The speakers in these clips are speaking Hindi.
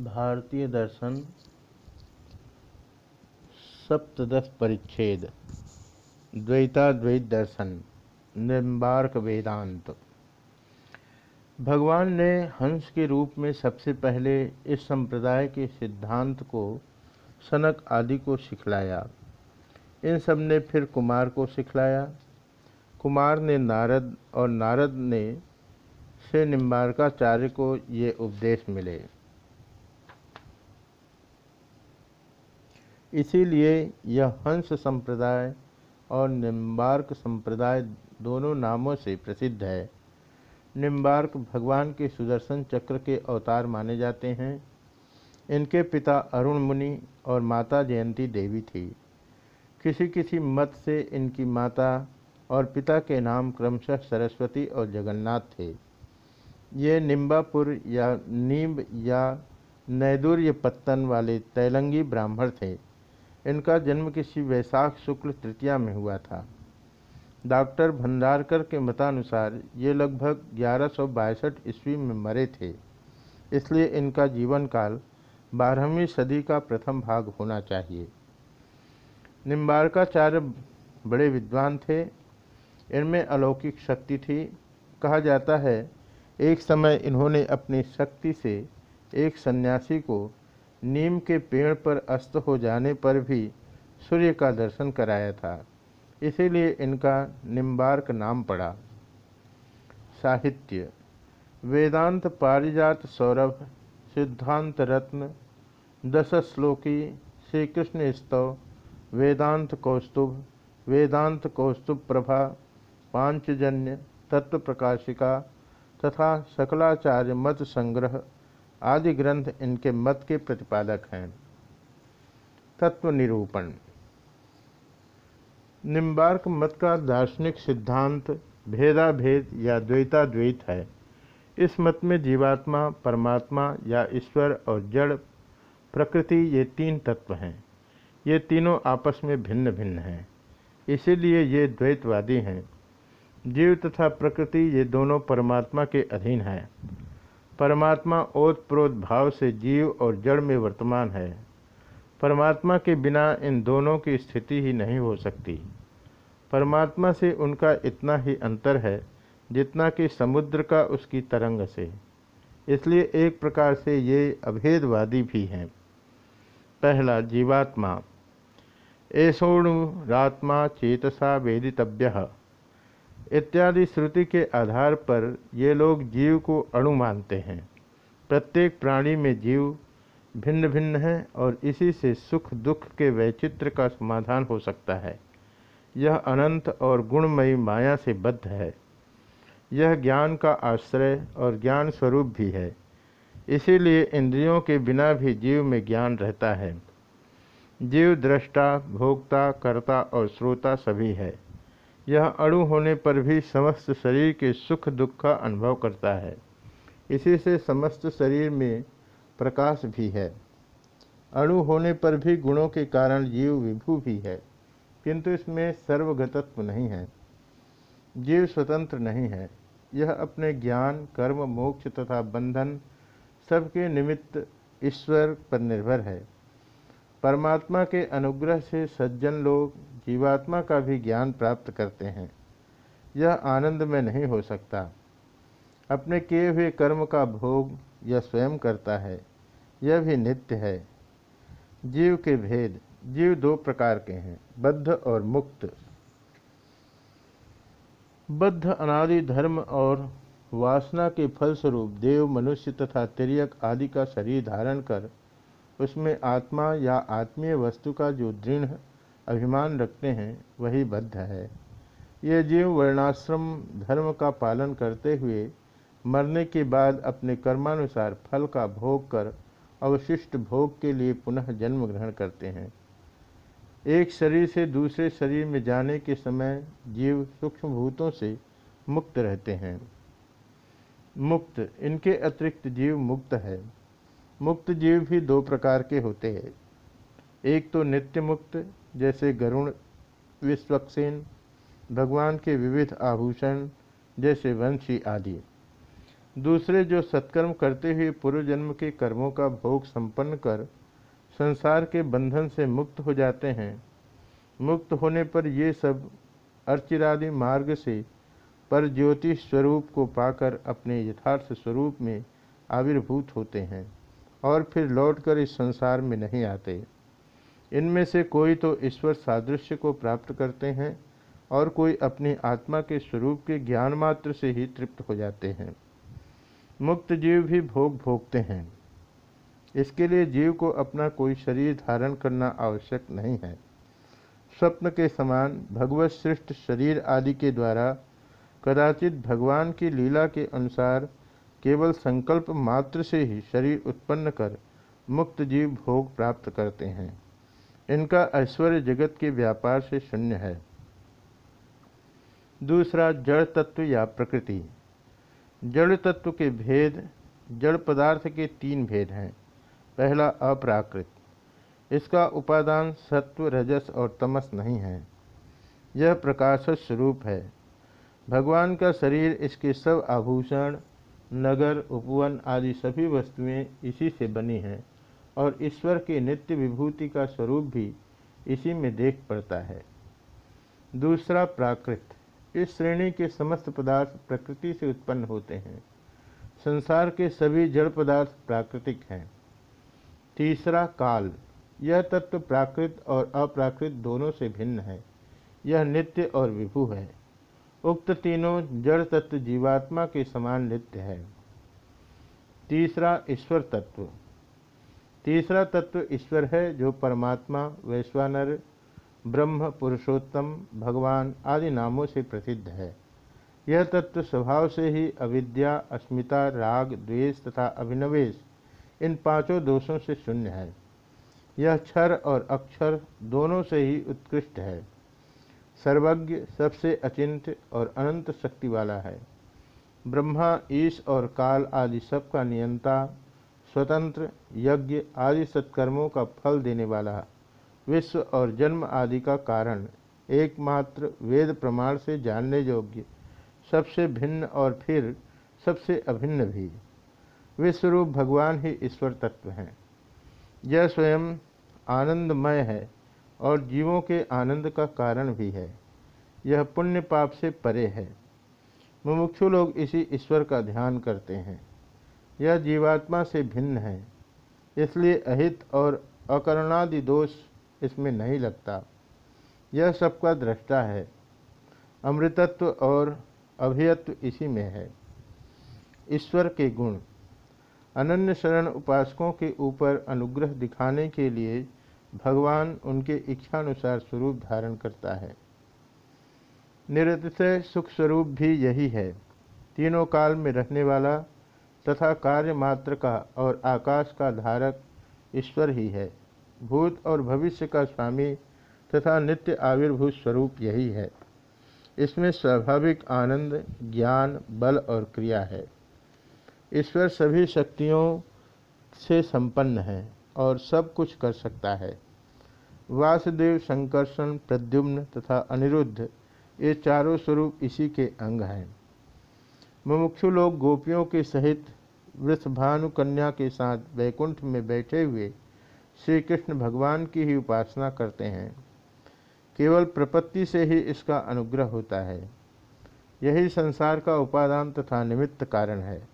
भारतीय दर्शन, सप्तदश परिच्छेद, द्वैताद्वैत दर्शन निम्बार्क वेदांत। भगवान ने हंस के रूप में सबसे पहले इस संप्रदाय के सिद्धांत को, सनक आदि को सिखलाया। इन सबने फिर कुमार को सिखलाया। कुमार ने नारद और नारद ने से निम्बारकाचार्य को ये उपदेश मिले। इसीलिए यह हंस संप्रदाय और निम्बार्क संप्रदाय दोनों नामों से प्रसिद्ध है। निम्बार्क भगवान के सुदर्शन चक्र के अवतार माने जाते हैं। इनके पिता अरुण मुनि और माता जयंती देवी थी। किसी किसी मत से इनकी माता और पिता के नाम क्रमशः सरस्वती और जगन्नाथ थे। ये निम्बापुर या नीम या नैदुर्य पत्तन वाले तैलंगी ब्राह्मण थे। इनका जन्म किसी वैशाख शुक्ल तृतीया में हुआ था। डॉक्टर भंडारकर के मतानुसार ये लगभग ग्यारह सौ बासठ ईस्वी में मरे थे। इसलिए इनका जीवन काल बारहवीं सदी का प्रथम भाग होना चाहिए। निम्बारकाचार्य बड़े विद्वान थे। इनमें अलौकिक शक्ति थी। कहा जाता है, एक समय इन्होंने अपनी शक्ति से एक सन्यासी को नीम के पेड़ पर अस्त हो जाने पर भी सूर्य का दर्शन कराया था। इसीलिए इनका निम्बार्क नाम पड़ा। साहित्य। वेदांत पारिजात सौरभ, सिद्धांत रत्न दश श्लोकी श्री कृष्ण स्तव, वेदांत कौस्तुभ वेदांत कौस्तुभ प्रभा, पांचजन्य, तत्व प्रकाशिका तथा सकलाचार्य मत संग्रह। आदि ग्रंथ इनके मत के प्रतिपादक हैं। तत्व निरूपण निम्बार्क मत का दार्शनिक सिद्धांत भेदाभेद या द्वैताद्वैत है। इस मत में जीवात्मा, परमात्मा या ईश्वर और जड़, प्रकृति ये तीन तत्व हैं। ये तीनों आपस में भिन्न भिन्न हैं। इसीलिए ये द्वैतवादी हैं। जीव तथा प्रकृति ये दोनों परमात्मा के अधीन हैं। परमात्मा ओतप्रोत भाव से जीव और जड़ में वर्तमान है। परमात्मा के बिना इन दोनों की स्थिति ही नहीं हो सकती। परमात्मा से उनका इतना ही अंतर है, जितना कि समुद्र का उसकी तरंग से। इसलिए एक प्रकार से ये अभेदवादी भी हैं। पहला, जीवात्मा। ऐसोणुरात्मा चेतसा वेदितव्य। इत्यादि श्रुति के आधार पर ये लोग जीव को अणु मानते हैं। प्रत्येक प्राणी में जीव भिन्न भिन्न है और इसी से सुख, दुख के वैचित्र का समाधान हो सकता है। यह अनंत और गुणमयी माया से बद्ध है। यह ज्ञान का आश्रय और ज्ञान स्वरूप भी है। इसीलिए इंद्रियों के बिना भी जीव में ज्ञान रहता है। जीव दृष्टा, भोक्ता, कर्ता और श्रोता सभी है। यह अणु होने पर भी समस्त शरीर के सुख दुख का अनुभव करता है। इसी से समस्त शरीर में प्रकाश भी है। अणु होने पर भी गुणों के कारण जीव विभू भी है, किंतु इसमें सर्वगतत्व नहीं है। जीव स्वतंत्र नहीं है। यह अपने ज्ञान, कर्म, मोक्ष तथा बंधन सबके निमित्त ईश्वर पर निर्भर है। परमात्मा के अनुग्रह से सज्जन लोग जीवात्मा का भी ज्ञान प्राप्त करते हैं। यह आनंद में नहीं हो सकता। अपने किए हुए कर्म का भोग यह स्वयं करता है। यह भी नित्य है। जीव के भेद, जीव दो प्रकार के हैं, बद्ध और मुक्त। बद्ध अनादि धर्म और वासना के फलस्वरूप देव, मनुष्य तथा तिरक आदि का शरीर धारण कर, उसमें आत्मा या आत्मीय वस्तु का जो दृढ़ अभिमान रखते हैं, वही बद्ध है। ये जीव वर्णाश्रम धर्म का पालन करते हुए मरने के बाद अपने कर्मानुसार फल का भोग कर अवशिष्ट भोग के लिए पुनः जन्म ग्रहण करते हैं। एक शरीर से दूसरे शरीर में जाने के समय जीव सूक्ष्म भूतों से मुक्त रहते हैं। मुक्त, इनके अतिरिक्त जीव मुक्त है। मुक्त जीव भी दो प्रकार के होते हैं। एक तो नित्य मुक्त जैसे गरुण, विश्वक्सेन, भगवान के विविध आभूषण, जैसे वंशी आदि। दूसरे जो सत्कर्म करते हुए पूर्व जन्म के कर्मों का भोग संपन्न कर संसार के बंधन से मुक्त हो जाते हैं। मुक्त होने पर ये सब अर्चिरादि मार्ग से पर ज्योति स्वरूप को पाकर अपने यथार्थ स्वरूप में आविर्भूत होते हैं और फिर लौटकर इस संसार में नहीं आते। इनमें से कोई तो ईश्वर सादृश्य को प्राप्त करते हैं और कोई अपनी आत्मा के स्वरूप के ज्ञान मात्र से ही तृप्त हो जाते हैं। मुक्त जीव भी भोग भोगते हैं। इसके लिए जीव को अपना कोई शरीर धारण करना आवश्यक नहीं है। स्वप्न के समान भगवत श्रेष्ठ शरीर आदि के द्वारा कदाचित भगवान की लीला के अनुसार केवल संकल्प मात्र से ही शरीर उत्पन्न कर मुक्त जीव भोग प्राप्त करते हैं। इनका ऐश्वर्य जगत के व्यापार से शून्य है। दूसरा, जड़ तत्व या प्रकृति। जड़ तत्व के भेद, जड़ पदार्थ के तीन भेद हैं। पहला, अप्राकृत। इसका उपादान सत्व, रजस और तमस नहीं है। यह प्रकाश स्वरूप है। भगवान का शरीर, इसके सब आभूषण, नगर, उपवन आदि सभी वस्तुएँ इसी से बनी हैं। और ईश्वर के नित्य विभूति का स्वरूप भी इसी में देख पड़ता है। दूसरा प्राकृत। इस श्रेणी के समस्त पदार्थ प्रकृति से उत्पन्न होते हैं। संसार के सभी जड़ पदार्थ प्राकृतिक हैं। तीसरा काल। यह तत्व प्राकृत और अप्राकृत दोनों से भिन्न है। यह नित्य और विभू है। उक्त तीनों जड़ तत्व जीवात्मा के समान नित्य है। तीसरा ईश्वर तत्व। तीसरा तत्व ईश्वर है जो परमात्मा, वैश्वानर, ब्रह्म, पुरुषोत्तम, भगवान आदि नामों से प्रसिद्ध है। यह तत्व स्वभाव से ही अविद्या, अस्मिता, राग, द्वेष तथा अभिनवेश इन पाँचों दोषों से शून्य है। यह क्षर और अक्षर दोनों से ही उत्कृष्ट है। सर्वज्ञ सबसे अचिंत्य और अनंत शक्ति वाला है। ब्रह्मा, ईश और काल आदि सबका नियंता स्वतंत्र, यज्ञ आदि सत्कर्मों का फल देने वाला विश्व और जन्म आदि का कारण एकमात्र वेद प्रमाण से जानने योग्य, सबसे भिन्न और फिर सबसे अभिन्न भी। विश्वरूप भगवान ही ईश्वर तत्व हैं। यह स्वयं आनंदमय है और जीवों के आनंद का कारण भी है। यह पुण्य पाप से परे है। मुमुक्षु लोग इसी ईश्वर का ध्यान करते हैं। यह जीवात्मा से भिन्न है, इसलिए अहित और अकरणादि दोष इसमें नहीं लगता। यह सबका दृष्टा है। अमृतत्व और अभियत्व इसी में है। ईश्वर के गुण, अनन्य शरण उपासकों के ऊपर अनुग्रह दिखाने के लिए भगवान उनके इच्छानुसार स्वरूप धारण करता है। निरतिशय सुख स्वरूप भी यही है। तीनों काल में रहने वाला तथा कार्य मात्र का और आकाश का धारक ईश्वर ही है। भूत और भविष्य का स्वामी तथा नित्य आविर्भूत स्वरूप यही है। इसमें स्वाभाविक आनंद, ज्ञान, बल और क्रिया है। ईश्वर सभी शक्तियों से संपन्न है और सब कुछ कर सकता है। वासुदेव, संकर्षण, प्रद्युम्न तथा अनिरुद्ध, ये चारों स्वरूप इसी के अंग हैं। मुमुक्षु लोग गोपियों के सहित वृषभानु कन्या के साथ वैकुंठ में बैठे हुए श्री कृष्ण भगवान की ही उपासना करते हैं। केवल प्रपत्ति से ही इसका अनुग्रह होता है। यही संसार का उपादान तथा निमित्त कारण है।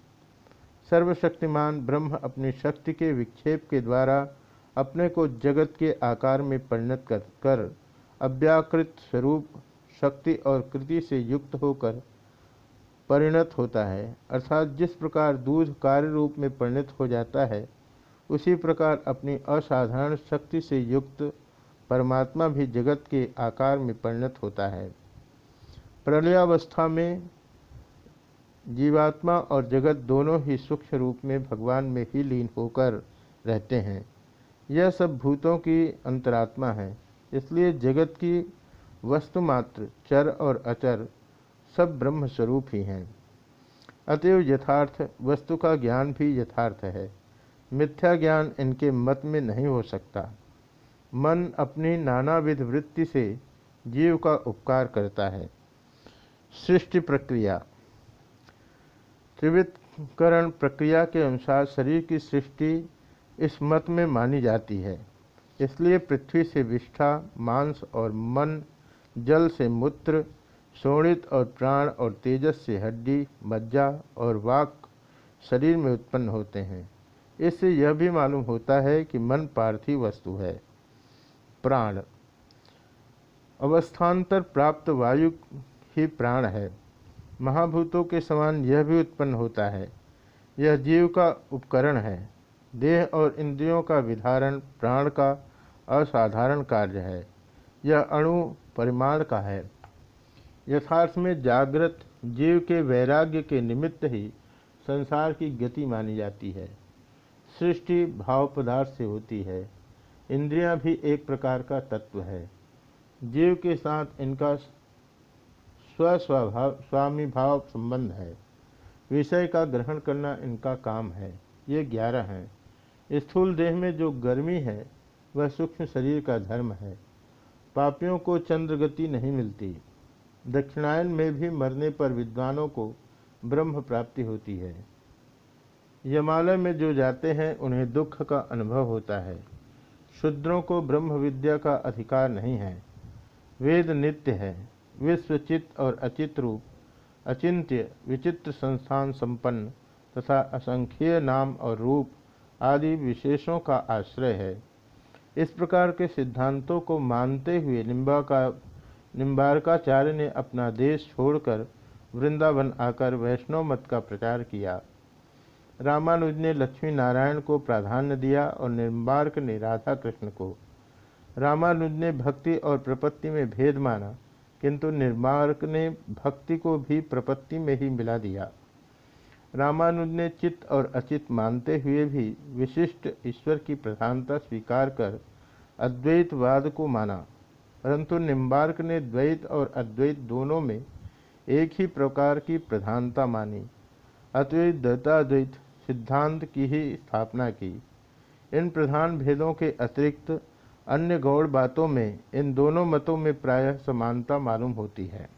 सर्वशक्तिमान ब्रह्म अपनी शक्ति के विक्षेप के द्वारा अपने को जगत के आकार में परिणत कर कर अव्याकृत स्वरूप, शक्ति और कृति से युक्त होकर परिणत होता है, अर्थात जिस प्रकार दूध कार्य रूप में परिणत हो जाता है, उसी प्रकार अपनी असाधारण शक्ति से युक्त परमात्मा भी जगत के आकार में परिणत होता है। प्रलयावस्था में जीवात्मा और जगत दोनों ही सूक्ष्म रूप में भगवान में ही लीन होकर रहते हैं। यह सब भूतों की अंतरात्मा है, इसलिए जगत की वस्तुमात्र चर और अचर सब ब्रह्म स्वरूप ही हैं। अतएव यथार्थ, वस्तु का ज्ञान भी यथार्थ है। मिथ्या ज्ञान इनके मत में नहीं हो सकता। मन अपनी नानाविध वृत्ति से जीव का उपकार करता है। सृष्टि प्रक्रिया। त्रिविध करण प्रक्रिया के अनुसार शरीर की सृष्टि इस मत में मानी जाती है। इसलिए पृथ्वी से विष्ठा, मांस और मन, जल से मूत्र शोणित और प्राण और तेजस से हड्डी, मज्जा और वाक शरीर में उत्पन्न होते हैं। इससे यह भी मालूम होता है कि मन पार्थिव वस्तु है। प्राण। अवस्थान्तर प्राप्त वायु ही प्राण है। महाभूतों के समान यह भी उत्पन्न होता है। यह जीव का उपकरण है। देह और इंद्रियों का विधारण प्राण का असाधारण कार्य है। यह अणु परिमाण का है। यथार्थ में जागृत, जीव के वैराग्य के निमित्त ही संसार की गति मानी जाती है। सृष्टि भाव पदार्थ से होती है। इंद्रियाँ भी एक प्रकार का तत्व है। जीव के साथ इनका स्वस्वभाव स्वामी भाव संबंध है। विषय का ग्रहण करना इनका काम है। ये ग्यारह हैं। स्थूल देह में जो गर्मी है, वह सूक्ष्म शरीर का धर्म है। पापियों को चंद्रगति नहीं मिलती। दक्षिणायन में भी मरने पर विद्वानों को ब्रह्म प्राप्ति होती है। यमालय में जो जाते हैं, उन्हें दुख का अनुभव होता है। शूद्रों को ब्रह्म विद्या का अधिकार नहीं है। वेद नित्य है। विश्वचित और अचित रूप, अचिंत्य, विचित्र संस्थान संपन्न तथा असंख्य नाम और रूप आदि विशेषों का आश्रय है। इस प्रकार के सिद्धांतों को मानते हुए निम्बा का निम्बारकाचार्य ने अपना देश छोड़कर वृंदावन आकर वैष्णव मत का प्रचार किया। रामानुज ने लक्ष्मी नारायण को प्राधान्य दिया और निम्बार्क ने राधा कृष्ण को। रामानुज ने भक्ति और प्रपत्ति में भेद माना, किंतु निर्मार्क ने भक्ति को भी प्रपत्ति में ही मिला दिया। रामानुज ने चित्त और अचित मानते हुए भी विशिष्ट ईश्वर की प्रधानता स्वीकार कर अद्वैतवाद को माना। परंतु निम्बार्क ने द्वैत और अद्वैत दोनों में एक ही प्रकार की प्रधानता मानी। अद्वैत द्वैताद्वैत सिद्धांत की ही स्थापना की। इन प्रधान भेदों के अतिरिक्त अन्य गौड़ बातों में इन दोनों मतों में प्रायः समानता मालूम होती है।